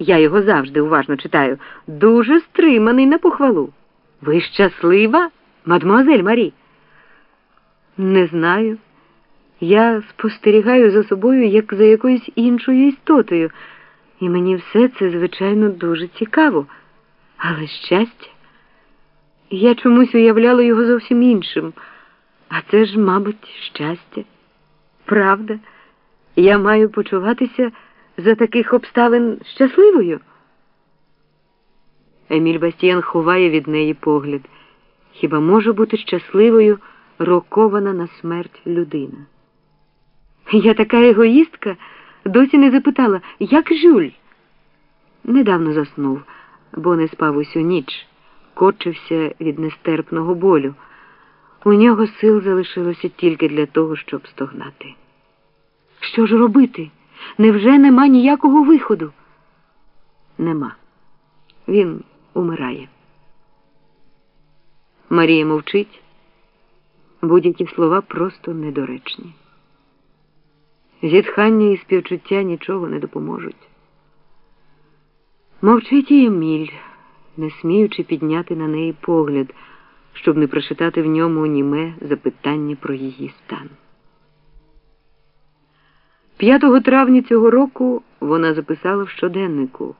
я його завжди уважно читаю, дуже стриманий на похвалу. Ви щаслива, мадмуазель Марі? Не знаю. Я спостерігаю за собою як за якоюсь іншою істотою, і мені все це, звичайно, дуже цікаво. Але щастя, я чомусь уявляла його зовсім іншим. А це ж, мабуть, щастя. Правда, я маю почуватися за таких обставин щасливою. Еміль Бастіян ховає від неї погляд. Хіба може бути щасливою рокована на смерть людина? Я така егоїстка, досі не запитала, як Жюль? Недавно заснув, бо не спав усю ніч, корчився від нестерпного болю. У нього сил залишилося тільки для того, щоб стогнати. Що ж робити? Невже нема ніякого виходу? Нема. Він умирає. Марія мовчить. Будь-які слова просто недоречні. Зітхання і співчуття нічого не допоможуть. Мовчить і Еміль, не сміючи підняти на неї погляд, щоб не прочитати в ньому німе запитання про її стан. 5 травня цього року вона записала в щоденнику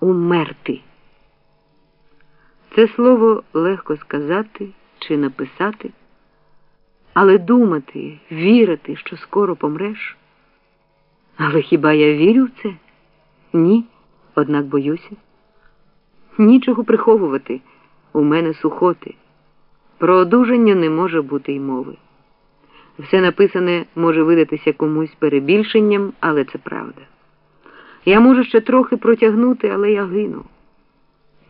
умерти. Це слово легко сказати чи написати, але думати, вірити, що скоро помреш. Але хіба я вірю в це? Ні, однак боюся. Нічого приховувати у мене сухоти. Про одужання не може бути й мови. Все написане може видатися комусь перебільшенням, але це правда. Я можу ще трохи протягнути, але я гину.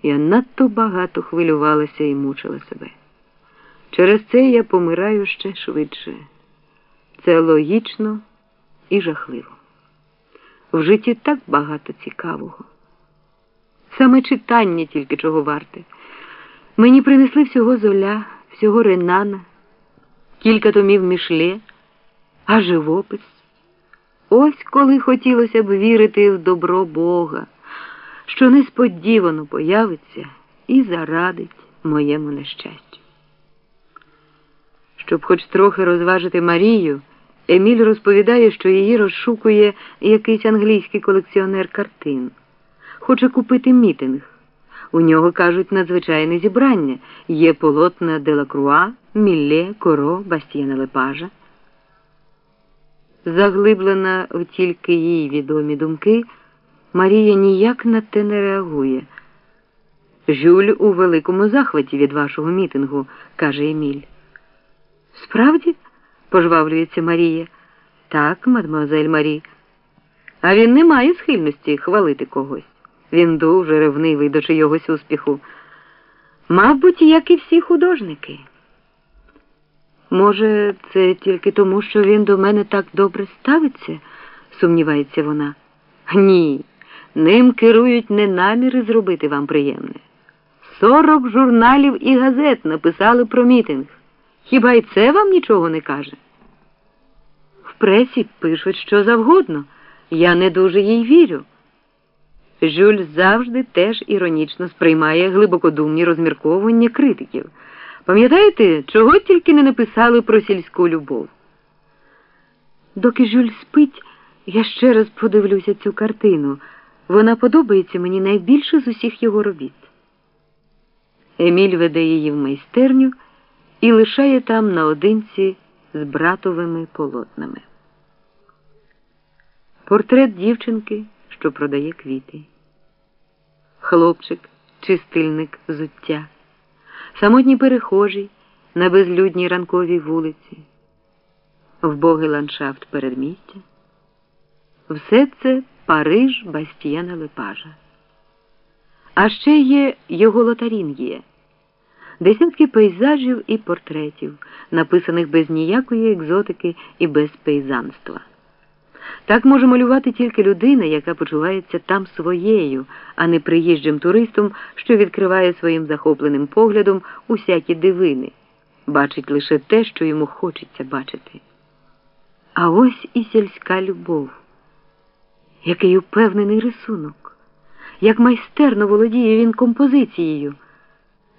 Я надто багато хвилювалася і мучила себе. Через це я помираю ще швидше. Це логічно і жахливо. В житті так багато цікавого. Саме читання тільки чого варте. Мені принесли всього золя, всього ренана кілька томів мішле, а живопис. Ось коли хотілося б вірити в добро Бога, що несподівано появиться і зарадить моєму нещастю. Щоб хоч трохи розважити Марію, Еміль розповідає, що її розшукує якийсь англійський колекціонер картин, хоче купити мітинг. У нього кажуть надзвичайне зібрання. Є полотна Делакруа, Мілле, Коро, Бастіяна Лепажа. Заглиблена в тільки їй відомі думки, Марія ніяк на те не реагує. Жюль у великому захваті від вашого мітингу, каже Еміль. Справді? пожвавлюється Марія. Так, мадемуазель Марі. А він не має схильності хвалити когось. Він дуже ревнивий до чийогось успіху. Мабуть, як і всі художники. Може, це тільки тому, що він до мене так добре ставиться, сумнівається вона. Ні, ним керують не наміри зробити вам приємне. Сорок журналів і газет написали про мітинг. Хіба й це вам нічого не каже? В пресі пишуть що завгодно. Я не дуже їй вірю. Жюль завжди теж іронічно сприймає глибокодумні розмірковування критиків. Пам'ятаєте, чого тільки не написали про сільську любов? Доки Жюль спить, я ще раз подивлюся цю картину. Вона подобається мені найбільше з усіх його робіт. Еміль веде її в майстерню і лишає там наодинці з братовими полотнами. Портрет дівчинки, що продає квіти хлопчик, чистильник зуття, самотній перехожий на безлюдній ранковій вулиці, вбогий ландшафт передмістя. Все це Париж Бастіяна Лепажа. А ще є його лотарінгія, десятки пейзажів і портретів, написаних без ніякої екзотики і без пейзанства. Так може малювати тільки людина, яка почувається там своєю, а не приїжджим туристом, що відкриває своїм захопленим поглядом усякі дивини, бачить лише те, що йому хочеться бачити. А ось і сільська любов, який упевнений рисунок, як майстерно володіє він композицією.